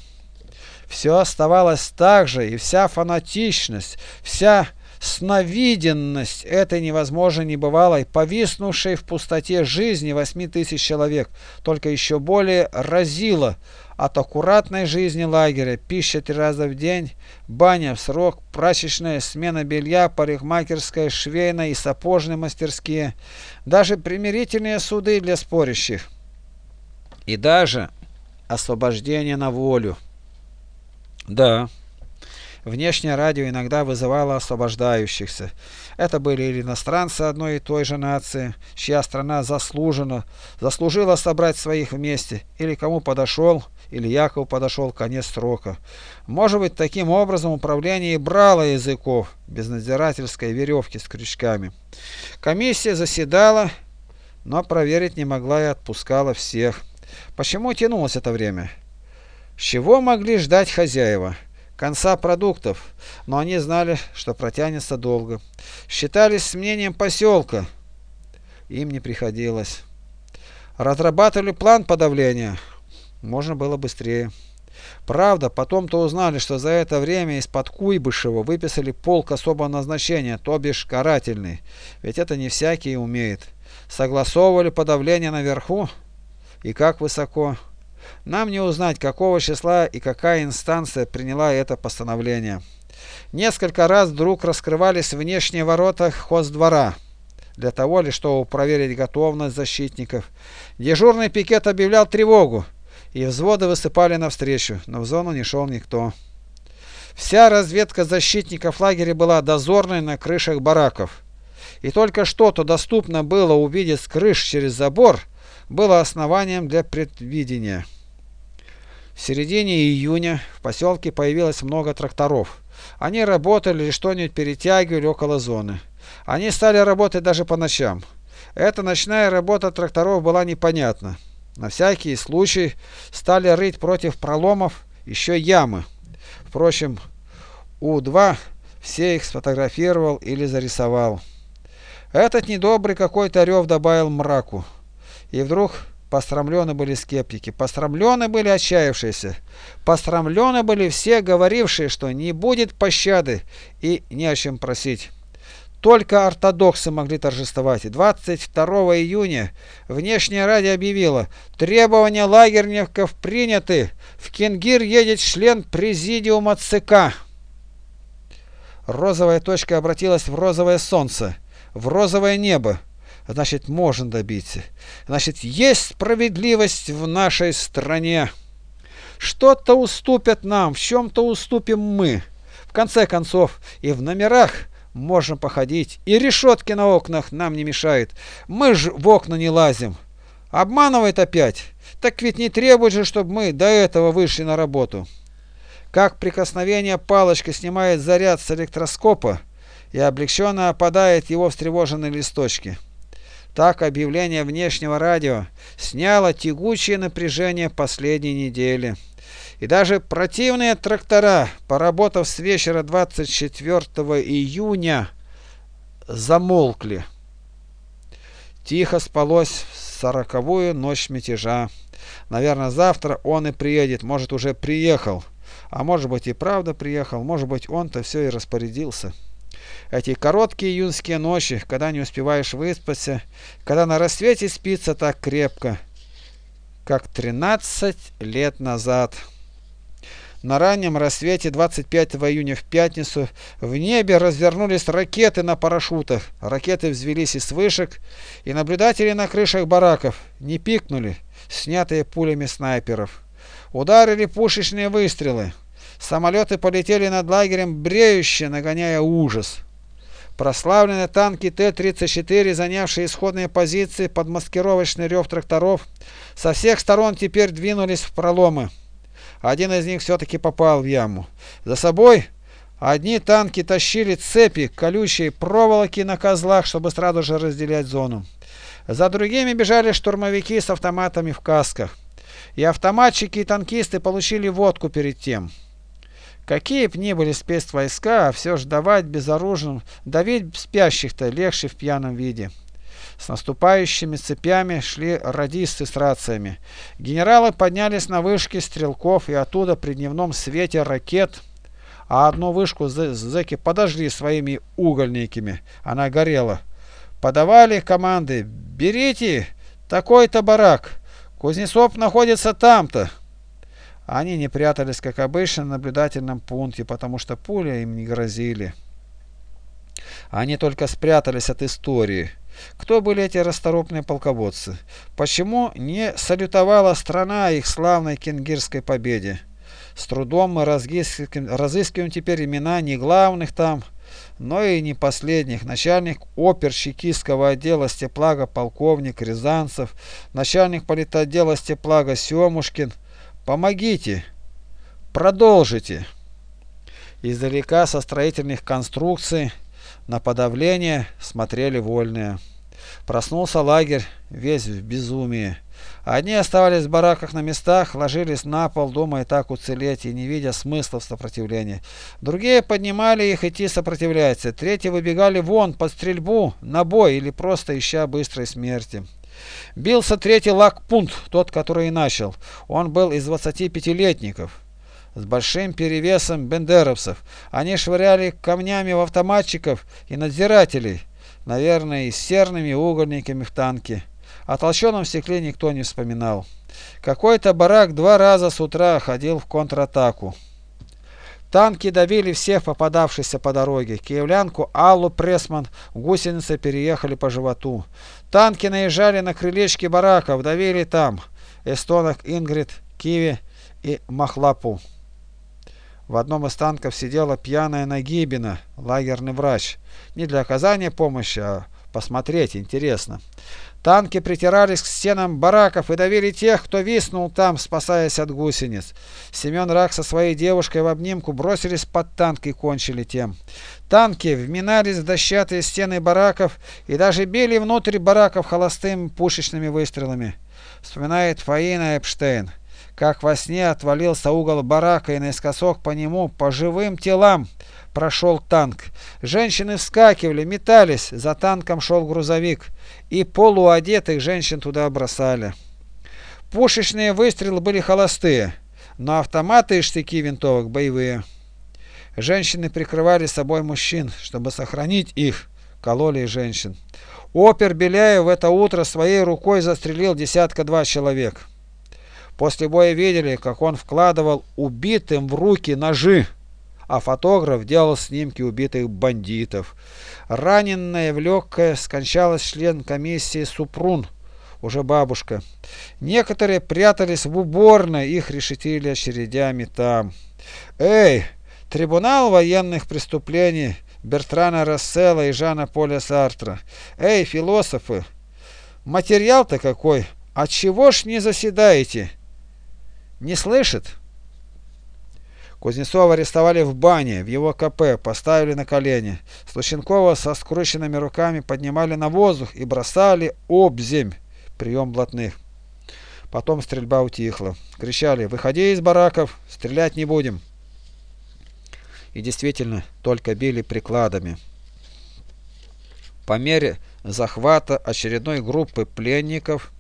Все оставалось так же, и вся фанатичность, вся сновиденность этой невозможно небывалой, повиснувшей в пустоте жизни восьми тысяч человек, только еще более разила от аккуратной жизни лагеря, пища три раза в день, баня в срок, прачечная смена белья, парикмахерская, швейная и сапожные мастерские, даже примирительные суды для спорящих и даже освобождение на волю. Да, внешнее радио иногда вызывало освобождающихся. Это были или иностранцы одной и той же нации, чья страна заслуженно заслужила собрать своих вместе, или кому подошел, или якобы подошел конец срока. Может быть, таким образом управление и брало языков без надзирательской веревки с крючками. Комиссия заседала, но проверить не могла и отпускала всех. Почему тянулось это время? чего могли ждать хозяева? конца продуктов, но они знали, что протянется долго. Считались с мнением поселка. Им не приходилось. Разрабатывали план подавления. Можно было быстрее. Правда, потом-то узнали, что за это время из-под Куйбышева выписали полк особого назначения, то бишь карательный. Ведь это не всякий умеет. Согласовывали подавление наверху и как высоко. Нам не узнать, какого числа и какая инстанция приняла это постановление. Несколько раз вдруг раскрывались внешние ворота хоздвора. для того ли, чтобы проверить готовность защитников. Дежурный пикет объявлял тревогу, и взводы высыпали навстречу, но в зону не шел никто. Вся разведка защитников лагеря была дозорной на крышах бараков. И только что-то доступно было увидеть с крыш через забор, было основанием для предвидения. В середине июня в поселке появилось много тракторов. Они работали что-нибудь перетягивали около зоны. Они стали работать даже по ночам. Эта ночная работа тракторов была непонятна. На всякий случай стали рыть против проломов еще ямы. Впрочем, У-2 все их сфотографировал или зарисовал. Этот недобрый какой-то рев добавил мраку. И вдруг Пострамлены были скептики, пострамлены были отчаявшиеся, пострамлены были все говорившие, что не будет пощады и не о чем просить. Только ортодоксы могли торжествовать. 22 июня внешняя радио объявила, требования лагерников приняты, в Кенгир едет член президиума ЦК. Розовая точка обратилась в розовое солнце, в розовое небо значит можно добиться. Значит есть справедливость в нашей стране. Что-то уступят нам, в чем-то уступим мы. В конце концов и в номерах можем походить, и решетки на окнах нам не мешают. Мы ж в окна не лазим. Обманывает опять. Так ведь не требует же, чтобы мы до этого вышли на работу. Как прикосновение палочкой снимает заряд с электроскопа и облегченно опадает его встревоженные листочки. Так объявление внешнего радио сняло тягучее напряжение последней недели. И даже противные трактора, поработав с вечера 24 июня, замолкли. Тихо спалось сороковую ночь мятежа. Наверное, завтра он и приедет, может, уже приехал. А может быть и правда приехал, может быть, он-то все и распорядился. Эти короткие июньские ночи, когда не успеваешь выспаться, когда на рассвете спится так крепко, как 13 лет назад. На раннем рассвете 25 июня в пятницу в небе развернулись ракеты на парашютах. Ракеты взвелись из вышек, и наблюдатели на крышах бараков не пикнули, снятые пулями снайперов. Ударили пушечные выстрелы. Самолеты полетели над лагерем бреюще, нагоняя ужас. Прославленные танки Т-34, занявшие исходные позиции под маскировочный рев тракторов, со всех сторон теперь двинулись в проломы. Один из них все-таки попал в яму. За собой одни танки тащили цепи, колючие проволоки на козлах, чтобы сразу же разделять зону. За другими бежали штурмовики с автоматами в касках. И автоматчики и танкисты получили водку перед тем. Какие б ни были спецвойска, а все же давать безоружным, давить спящих-то легче в пьяном виде. С наступающими цепями шли радисты с рациями. Генералы поднялись на вышки стрелков и оттуда при дневном свете ракет, а одну вышку зэки подожгли своими угольниками. Она горела. Подавали команды «Берите такой-то барак! Кузнецов находится там-то!» Они не прятались, как обычно, на наблюдательном пункте, потому что пули им не грозили. Они только спрятались от истории. Кто были эти расторопные полководцы? Почему не салютовала страна их славной кенгирской победе? С трудом мы разыскиваем, разыскиваем теперь имена не главных там, но и не последних. Начальник опер чекистского отдела Степлага полковник Рязанцев, начальник политотдела Степлага Семушкин – Помогите! Продолжите!» Издалека со строительных конструкций на подавление смотрели вольные. Проснулся лагерь, весь в безумии. Одни оставались в бараках на местах, ложились на пол, думая так уцелеть и не видя смысла в сопротивлении. Другие поднимали их идти сопротивляться. Третьи выбегали вон под стрельбу, на бой или просто ища быстрой смерти. Бился третий лагпунт, тот, который и начал. Он был из 25-летников с большим перевесом бендеровцев. Они швыряли камнями в автоматчиков и надзирателей, наверное, и с серными угольниками в танке. О толченом стекле никто не вспоминал. Какой-то барак два раза с утра ходил в контратаку. Танки давили всех попадавшихся по дороге. Киевлянку Аллу Пресман гусеницы переехали по животу. Танки наезжали на крылечки бараков, давили там. Эстонок Ингрид, Киви и Махлапу. В одном из танков сидела пьяная Нагибина, лагерный врач. Не для оказания помощи, а посмотреть интересно. Танки притирались к стенам бараков и давили тех, кто виснул там, спасаясь от гусениц. Семен Рак со своей девушкой в обнимку бросились под танк и кончили тем. Танки вминались в дощатые стены бараков и даже били внутрь бараков холостыми пушечными выстрелами. Вспоминает Фаина Эпштейн как во сне отвалился угол барака и наискосок по нему, по живым телам, прошел танк. Женщины вскакивали, метались, за танком шел грузовик, и полуодетых женщин туда бросали. Пушечные выстрелы были холостые, но автоматы и штыки винтовок боевые. Женщины прикрывали собой мужчин, чтобы сохранить их, кололи женщин. Опер Беляев в это утро своей рукой застрелил десятка-два человек. После боя видели, как он вкладывал убитым в руки ножи, а фотограф делал снимки убитых бандитов. Раненная в легкое скончалась член комиссии Супрун, уже бабушка. Некоторые прятались в уборной, их решетили очередями там. Эй, трибунал военных преступлений Бертрана Рассела и Жана Поля Сартра. Эй, философы, материал-то какой, отчего ж не заседаете? Не слышит? Кузнецова арестовали в бане, в его КП, поставили на колени. Слущенкова со скрученными руками поднимали на воздух и бросали об земь. Прием блатных. Потом стрельба утихла. Кричали, выходи из бараков, стрелять не будем. И действительно, только били прикладами. По мере захвата очередной группы пленников,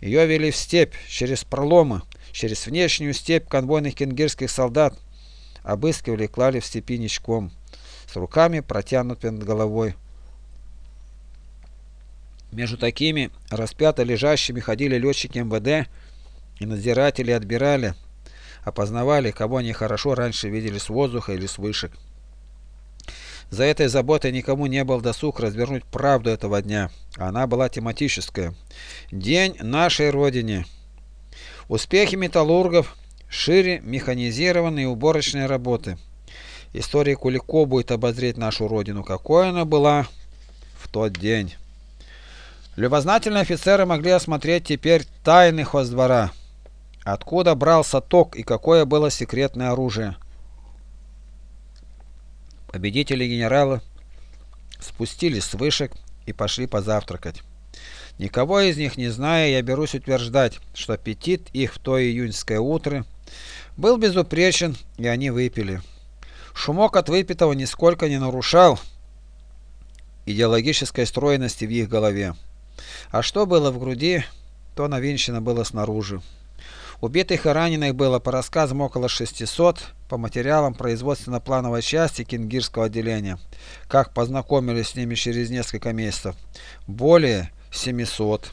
ее вели в степь через проломы, Через внешнюю степь конвойных кенгирских солдат обыскивали и клали в степи ничком, с руками протянутыми над головой. Между такими распято лежащими ходили летчики МВД и надзиратели отбирали, опознавали, кого они хорошо раньше видели с воздуха или с вышек. За этой заботой никому не был досуг развернуть правду этого дня. Она была тематическая. День нашей Родине. Успехи металлургов, шире механизированные уборочные работы. История Кулико будет обозреть нашу родину, какой она была в тот день. Любознательные офицеры могли осмотреть теперь тайны хоздвора. Откуда брался ток и какое было секретное оружие. Победители генерала спустились с вышек и пошли позавтракать. Никого из них не зная, я берусь утверждать, что аппетит их в то июньское утро был безупречен, и они выпили. Шумок от выпитого нисколько не нарушал идеологической стройности в их голове. А что было в груди, то навинчено было снаружи. Убитых и раненых было по рассказам около 600, по материалам производственно-плановой части Кингирского отделения, как познакомились с ними через несколько месяцев. Более 700.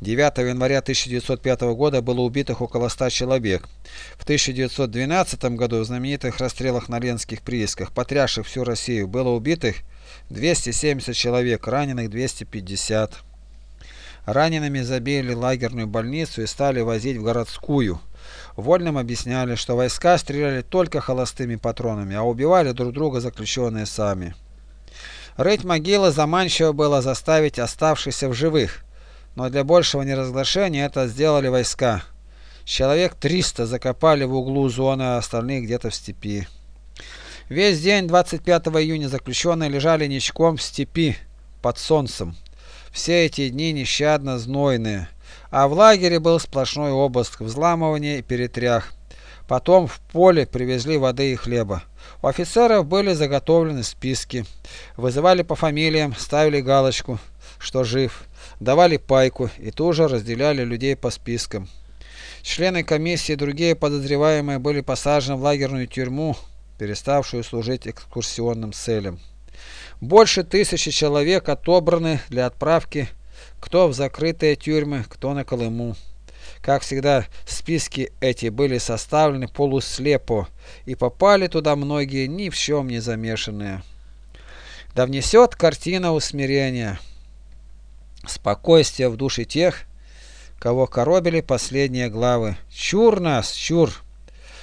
9 января 1905 года было убитых около 100 человек. В 1912 году в знаменитых расстрелах на Ленских приисках, потрясших всю Россию, было убитых 270 человек, раненых 250. Ранеными забили лагерную больницу и стали возить в городскую. Вольным объясняли, что войска стреляли только холостыми патронами, а убивали друг друга заключенные сами. Рыть могилы заманчиво было заставить оставшихся в живых, но для большего неразглашения это сделали войска. Человек 300 закопали в углу зоны, а остальные где-то в степи. Весь день 25 июня заключенные лежали ничком в степи под солнцем. Все эти дни нещадно знойные, а в лагере был сплошной обыск, взламывание и перетрях. Потом в поле привезли воды и хлеба. У офицеров были заготовлены списки. Вызывали по фамилиям, ставили галочку, что жив. Давали пайку и тоже разделяли людей по спискам. Члены комиссии и другие подозреваемые были посажены в лагерную тюрьму, переставшую служить экскурсионным целям. Больше тысячи человек отобраны для отправки кто в закрытые тюрьмы, кто на Колыму. Как всегда, списки эти были составлены полуслепо, и попали туда многие ни в чем не замешанные. Да внесет картина усмирения, спокойствие в души тех, кого коробили последние главы. Чур нас, чур!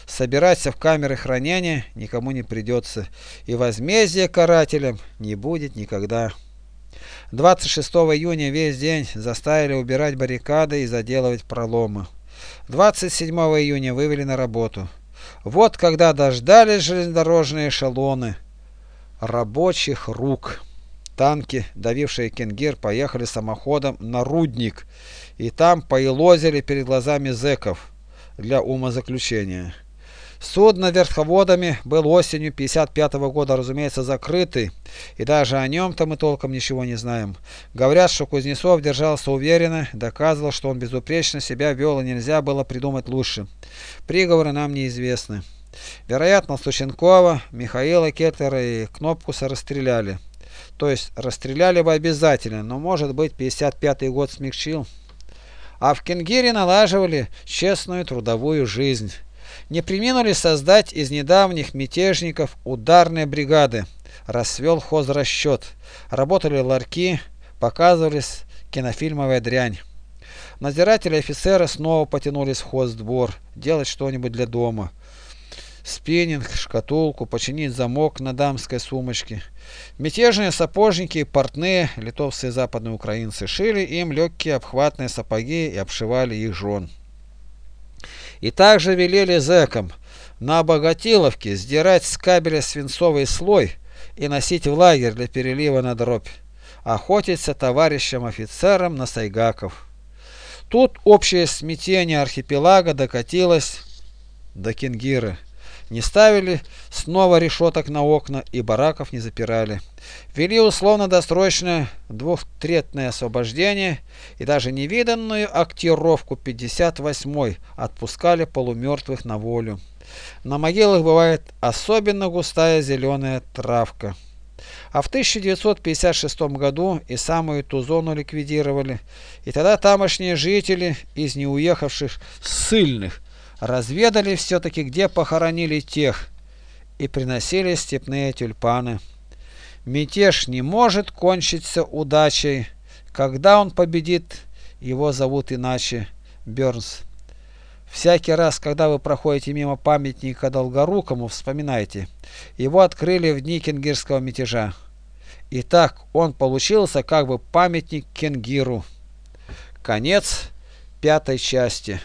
Собираться в камеры хранения никому не придется, и возмездия карателям не будет никогда. 26 июня весь день заставили убирать баррикады и заделывать проломы. 27 июня вывели на работу. Вот когда дождались железнодорожные эшелоны рабочих рук. Танки, давившие Кенгир, поехали самоходом на Рудник и там поелозили перед глазами зэков для умозаключения. Судно верховодами был осенью 55 -го года, разумеется, закрытый, и даже о нем-то мы толком ничего не знаем. Говорят, что Кузнецов держался уверенно, доказывал, что он безупречно себя вел и нельзя было придумать лучше. Приговоры нам неизвестны. Вероятно, Сущенкова, Михаила Кетлера и Кнопкуса расстреляли. То есть расстреляли бы обязательно, но может быть 55 год смягчил. А в Кенгире налаживали честную трудовую жизнь не приминули создать из недавних мятежников ударные бригады. Расцвел хозрасчет. Работали ларьки, показывались кинофильмовая дрянь. Надзиратели и офицеры снова потянулись в хоздвор, делать что-нибудь для дома. Спиннинг, шкатулку, починить замок на дамской сумочке. Мятежные сапожники и портные, литовцы и западные украинцы, шили им легкие обхватные сапоги и обшивали их жен. И также велели зэкам на обогатиловке сдирать с кабеля свинцовый слой и носить в лагерь для перелива на дробь, охотиться товарищам офицерам на сайгаков. Тут общее смятение архипелага докатилось до Кингиры. Не ставили снова решеток на окна и бараков не запирали. Вели условно-досрочное двухтретное освобождение и даже невиданную актировку 58-й отпускали полумертвых на волю. На могилах бывает особенно густая зеленая травка. А в 1956 году и самую ту зону ликвидировали, и тогда тамошние жители из неуехавших ссыльных разведали все-таки, где похоронили тех, и приносили степные тюльпаны. Мятеж не может кончиться удачей. Когда он победит, его зовут иначе Бернс. Всякий раз, когда вы проходите мимо памятника Долгорукому, вспоминайте, его открыли в дни кенгирского мятежа. Итак, он получился как бы памятник Кенгиру. Конец пятой части.